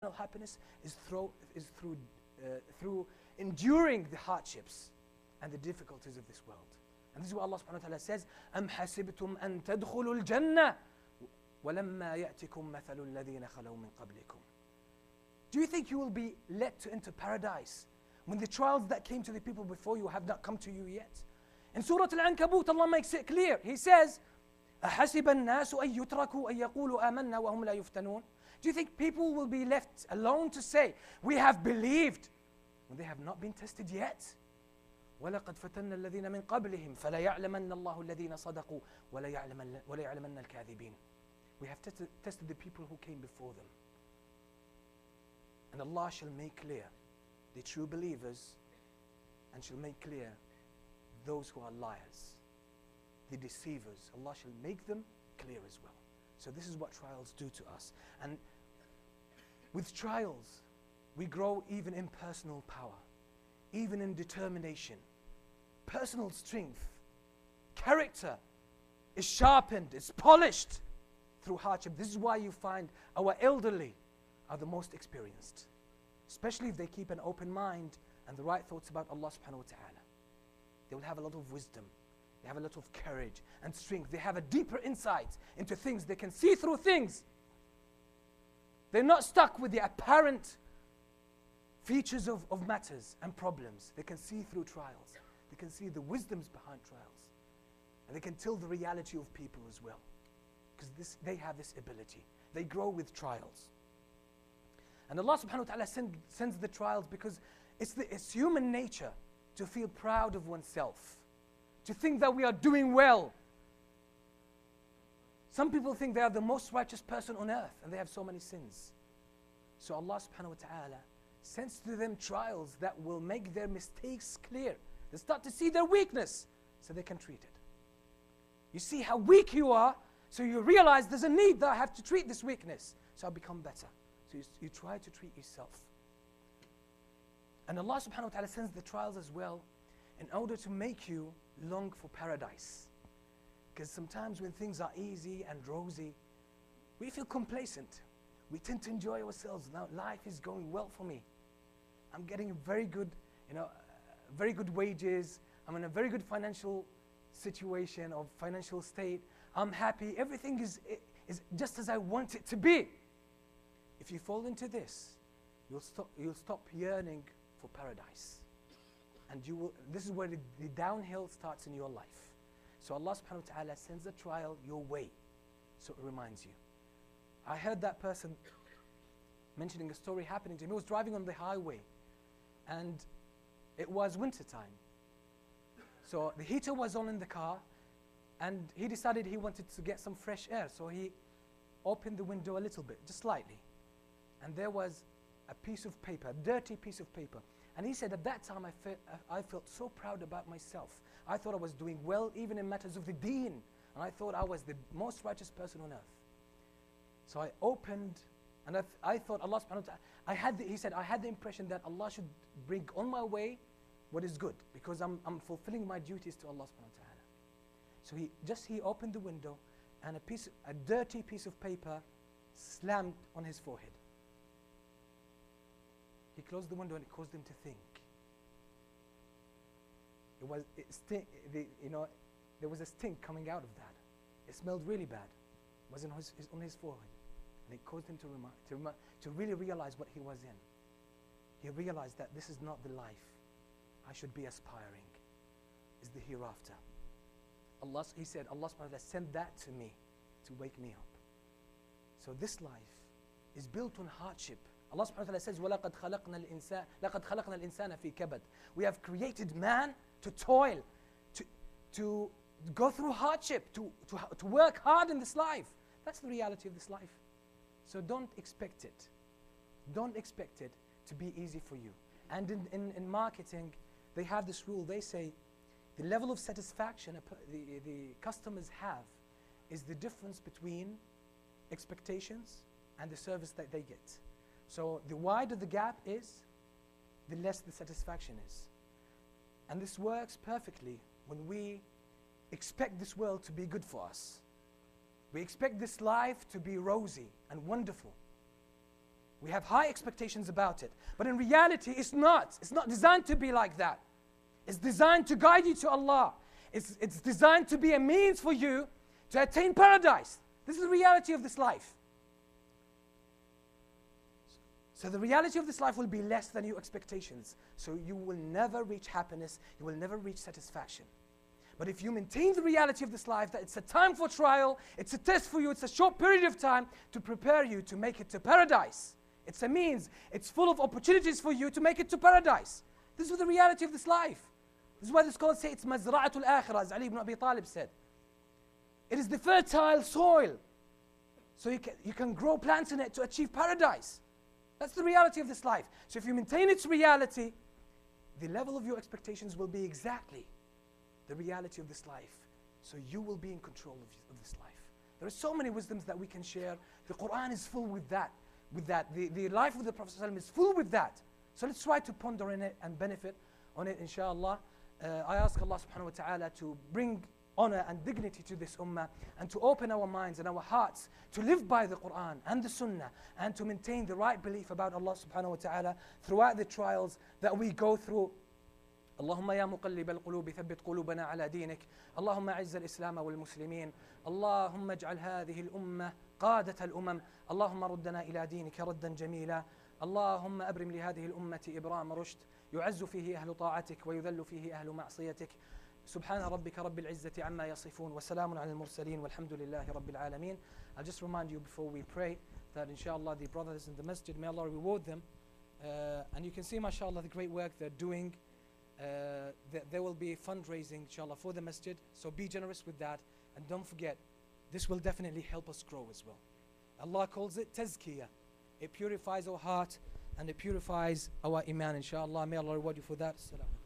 eternal happiness is through, is through, uh, through enduring the hardships and the difficulties of this world. And this is what Allah subhanahu wa ta'ala says, أَمْ حَسِبْتُمْ أَن تَدْخُلُوا الْجَنَّةِ وَلَمَّا يَأْتِكُمْ مَثَلُ الَّذِينَ خَلَوْا مِن قَبْلِكُمْ Do you think you will be led to enter paradise when the trials that came to the people before you have not come to you yet? In Surah Al-Ankabut, Allah makes it clear. He says, أَحَسِبَ النَّاسُ أَن يُتْرَكُوا أَن يَقُولُوا آمَنَّا وَهُمْ لَا يُفْتَنُونَ Do you think people will be left alone to say, we have believed, when they have not been tested yet? ولقد فتنا الذين من قبلهم فلا يعلمن الله الذين صدقوا ولا يعلمن ولا يعلمن الكاذبين. We have tested, tested the people who came before them. And Allah shall make clear the true believers and shall make clear those who are liars, the deceivers. Allah shall make them clear as well. So, this is what trials do to us. And with trials, we grow even in personal power, even in determination, personal strength, character is sharpened, is polished through hardship. This is why you find our elderly are the most experienced, especially if they keep an open mind and the right thoughts about Allah subhanahu wa ta'ala. They will have a lot of wisdom, they have a lot of courage and strength, they have a deeper insight into things, they can see through things. They're not stuck with the apparent features of, of matters and problems. They can see through trials. They can see the wisdoms behind trials. And they can tell the reality of people as well. Because this they have this ability. They grow with trials. And Allah subhanahu wa ta'ala send, sends the trials because it's, the, it's human nature to feel proud of oneself, to think that we are doing well. Some people think they are the most righteous person on earth and they have so many sins. So Allah subhanahu wa ta'ala sends to them trials that will make their mistakes clear. They start to see their weakness so they can treat it. You see how weak you are, so you realize there's a need that I have to treat this weakness, so I'll become better. So you, you try to treat yourself. And Allah subhanahu wa ta'ala sends the trials as well in order to make you long for paradise. Because sometimes when things are easy and rosy, we feel complacent. We tend to enjoy ourselves. Now life is going well for me. I'm getting very good, you know, uh, very good wages. I'm in a very good financial situation or financial state. I'm happy. Everything is, is just as I want it to be. If you fall into this, you'll stop, you'll stop yearning for paradise. And you will, this is where the, the downhill starts in your life. So Allah subhanahu wa ta'ala sends a trial your way. So it reminds you. I heard that person mentioning a story happening to him. He was driving on the highway and it was winter time. So the heater was on in the car and he decided he wanted to get some fresh air. So he opened the window a little bit, just slightly. And there was a piece of paper, a dirty piece of paper. And he said, at that time, I, fe- uh, I felt so proud about myself. I thought I was doing well, even in matters of the deen. And I thought I was the most righteous person on earth. So I opened, and I, th- I thought Allah subhanahu wa ta'ala, I had the, he said, I had the impression that Allah should bring on my way what is good, because I'm, I'm fulfilling my duties to Allah subhanahu wa ta'ala. So he just he opened the window, and a piece, a dirty piece of paper slammed on his forehead. Closed the window and it caused him to think. It was, it stink, the, you know, there was a stink coming out of that. It smelled really bad. It was on his, his, on his forehead. And it caused him to, remi- to, remi- to really realize what he was in. He realized that this is not the life I should be aspiring, is the hereafter. Allah, he said, Allah subhanahu wa ta'ala sent that to me to wake me up. So this life is built on hardship. Allah subhanahu wa ta'ala says, وَلَقَدْ خَلَقْنَا الْإِنسَانَ لَقَدْ خَلَقْنَا الْإِنسَانَ فِي كَبَدٍ We have created man to toil, to, to go through hardship, to, to, to work hard in this life. That's the reality of this life. So don't expect it. Don't expect it to be easy for you. And in, in, in marketing, they have this rule. They say the level of satisfaction the, the customers have is the difference between expectations and the service that they get. So the wider the gap is, the less the satisfaction is. And this works perfectly when we expect this world to be good for us. We expect this life to be rosy and wonderful. We have high expectations about it. But in reality, it's not. It's not designed to be like that. It's designed to guide you to Allah. It's, it's designed to be a means for you to attain paradise. This is the reality of this life. So the reality of this life will be less than your expectations. So you will never reach happiness, you will never reach satisfaction. But if you maintain the reality of this life, that it's a time for trial, it's a test for you, it's a short period of time to prepare you to make it to paradise. It's a means, it's full of opportunities for you to make it to paradise. This is the reality of this life. This is why the scholars say it's mazra'atul akhirah, as Ali ibn Abi Talib said. It is the fertile soil. So you can, you can grow plants in it to achieve paradise. That's the reality of this life. So if you maintain its reality, the level of your expectations will be exactly the reality of this life. So you will be in control of, of this life. There are so many wisdoms that we can share. The Quran is full with that. With that. The, the life of the Prophet is full with that. So let's try to ponder in it and benefit on it, inshallah. Uh, I ask Allah subhanahu wa ta'ala to bring honor and dignity to this ummah and to open our minds and our hearts to live by the Quran and the Sunnah and to maintain the right belief about Allah subhanahu wa ta'ala throughout the trials that we go through اللهم يا مقلب القلوب ثبت قلوبنا على دينك اللهم اعز الاسلام والمسلمين اللهم اجعل هذه الامه قاده الامم اللهم ردنا إلى دينك ردا جميلا اللهم ابرم لهذه الامه ابرام رشد يعز فيه أهل طاعتك ويذل فيه أهل معصيتك Subhana rabbika rabbil izzati amma yasifun wa salamun al mursaleen walhamdulillahi rabbil alameen. I'll just remind you before we pray that inshallah the brothers in the masjid, may Allah reward them. Uh, and you can see mashallah the great work they're doing. Uh, th there will be fundraising inshallah for the masjid. So be generous with that. And don't forget, this will definitely help us grow as well. Allah calls it tazkiyah. It purifies our heart and it purifies our iman inshallah. May Allah reward you for that. Salam.